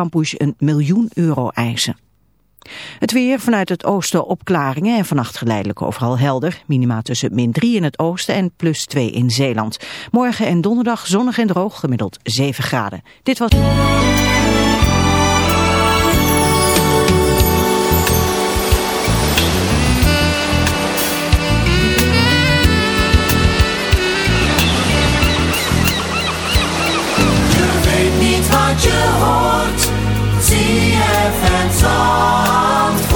Campus een miljoen euro eisen. Het weer vanuit het oosten opklaringen en vannacht geleidelijk overal helder. Minima tussen min 3 in het oosten en plus 2 in Zeeland. Morgen en donderdag zonnig en droog gemiddeld 7 graden. Dit was... je hoort. ZFM Zandvoort.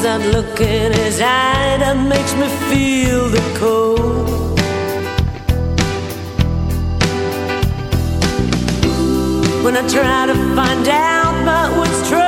There's that look in his eye that makes me feel the cold. when I try to find out about what's troubling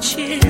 切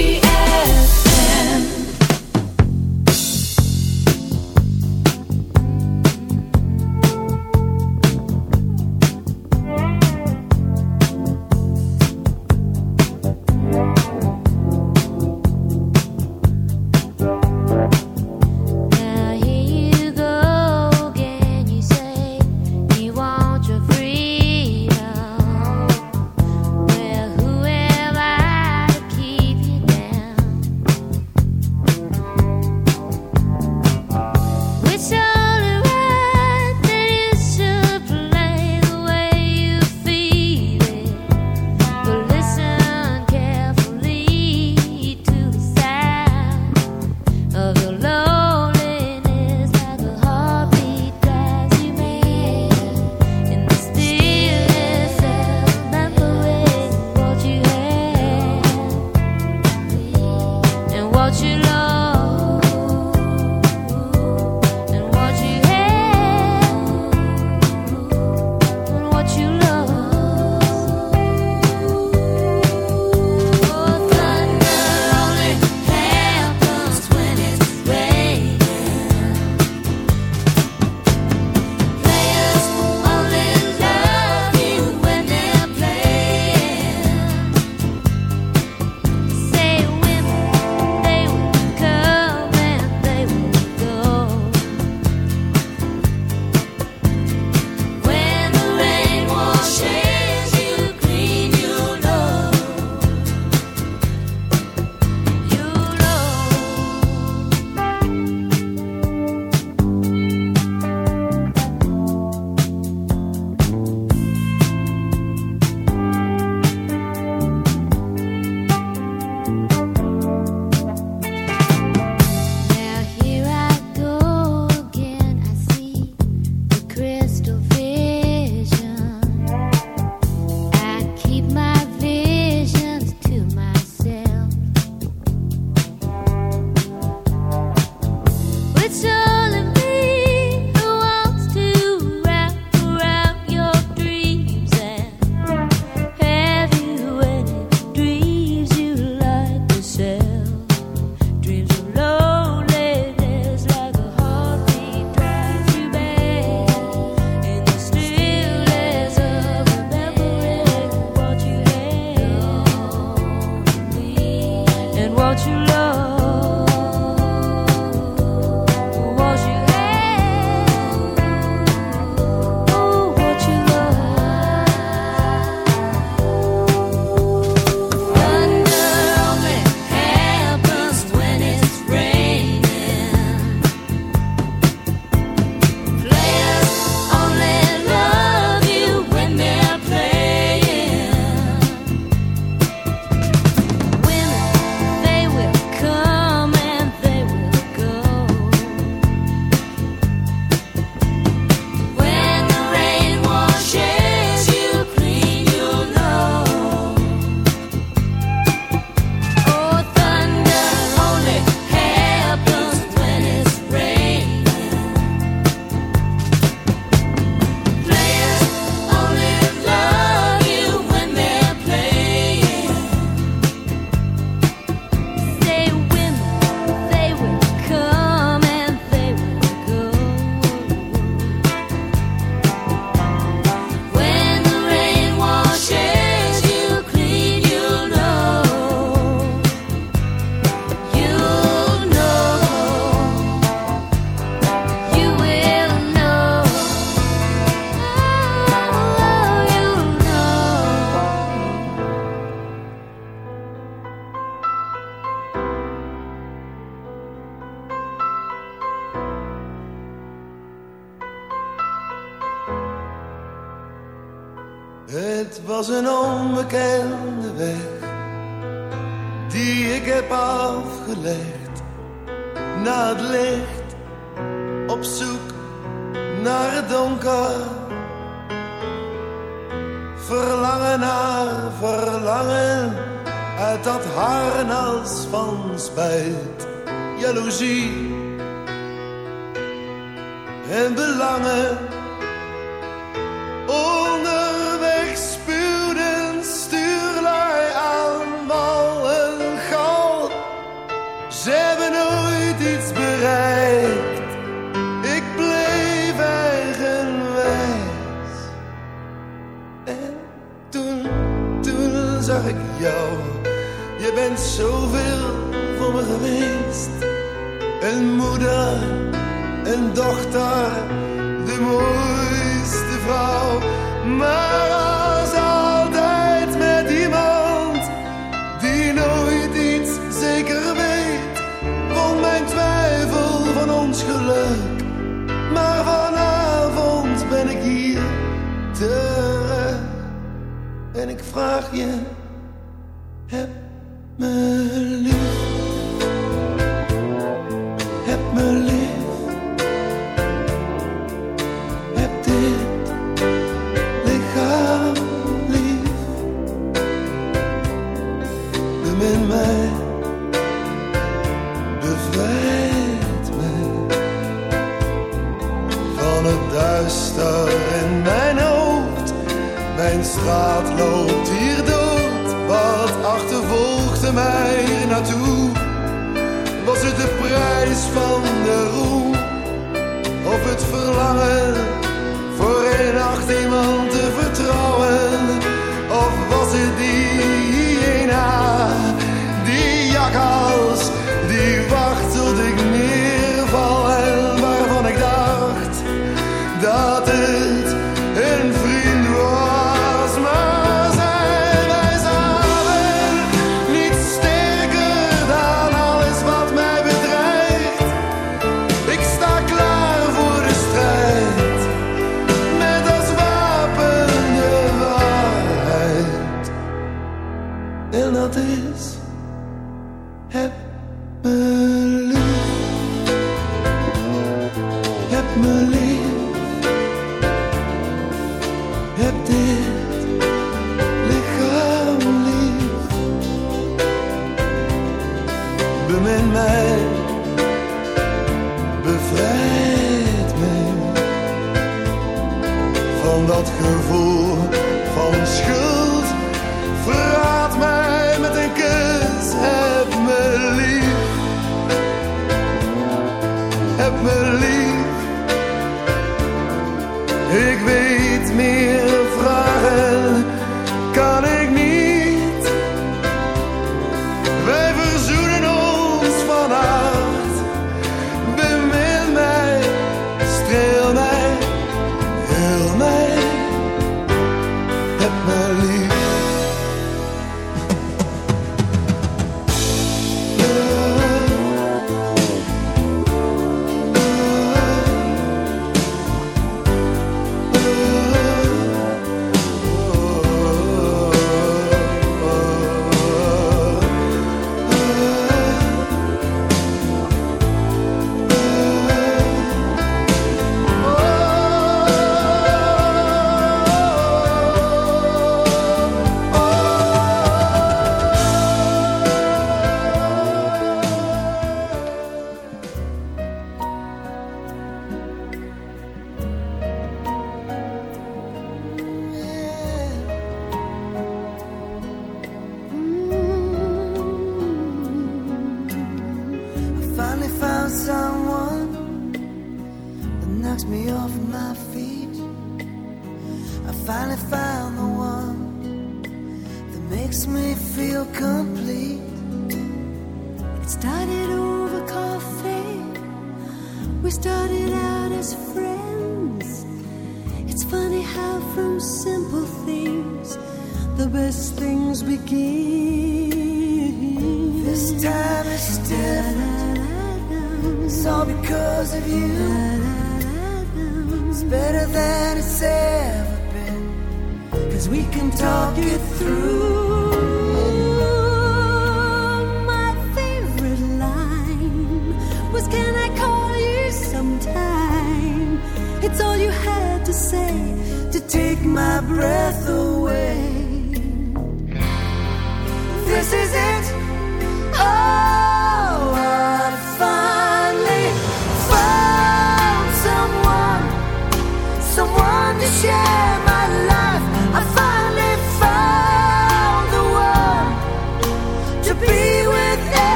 Help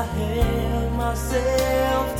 I held myself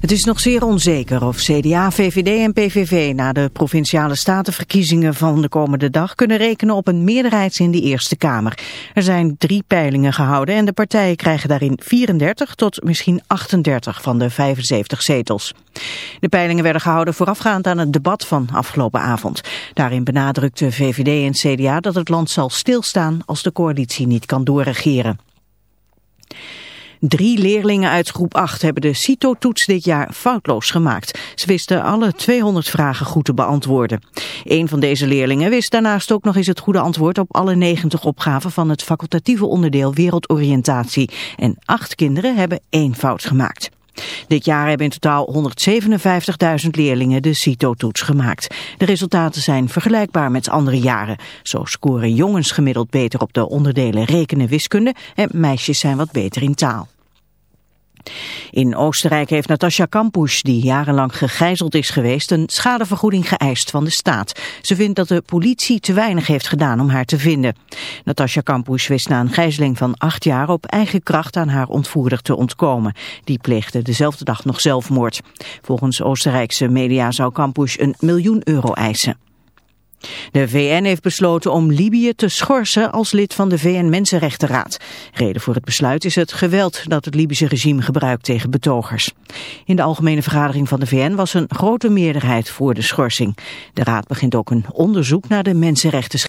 Het is nog zeer onzeker of CDA, VVD en PVV na de provinciale statenverkiezingen van de komende dag kunnen rekenen op een meerderheid in de Eerste Kamer. Er zijn drie peilingen gehouden en de partijen krijgen daarin 34 tot misschien 38 van de 75 zetels. De peilingen werden gehouden voorafgaand aan het debat van afgelopen avond. Daarin benadrukte VVD en CDA dat het land zal stilstaan als de coalitie niet kan doorregeren. Drie leerlingen uit groep 8 hebben de CITO-toets dit jaar foutloos gemaakt. Ze wisten alle 200 vragen goed te beantwoorden. Een van deze leerlingen wist daarnaast ook nog eens het goede antwoord op alle 90 opgaven van het facultatieve onderdeel wereldoriëntatie. En acht kinderen hebben één fout gemaakt. Dit jaar hebben in totaal 157.000 leerlingen de CITO-toets gemaakt. De resultaten zijn vergelijkbaar met andere jaren. Zo scoren jongens gemiddeld beter op de onderdelen rekenen wiskunde en meisjes zijn wat beter in taal. In Oostenrijk heeft Natasja Kampusch, die jarenlang gegijzeld is geweest, een schadevergoeding geëist van de staat. Ze vindt dat de politie te weinig heeft gedaan om haar te vinden. Natasja Kampusch wist na een gijzeling van acht jaar op eigen kracht aan haar ontvoerder te ontkomen. Die pleegde dezelfde dag nog zelfmoord. Volgens Oostenrijkse media zou Kampusch een miljoen euro eisen. De VN heeft besloten om Libië te schorsen als lid van de VN-Mensenrechtenraad. Reden voor het besluit is het geweld dat het Libische regime gebruikt tegen betogers. In de algemene vergadering van de VN was een grote meerderheid voor de schorsing. De raad begint ook een onderzoek naar de mensenrechten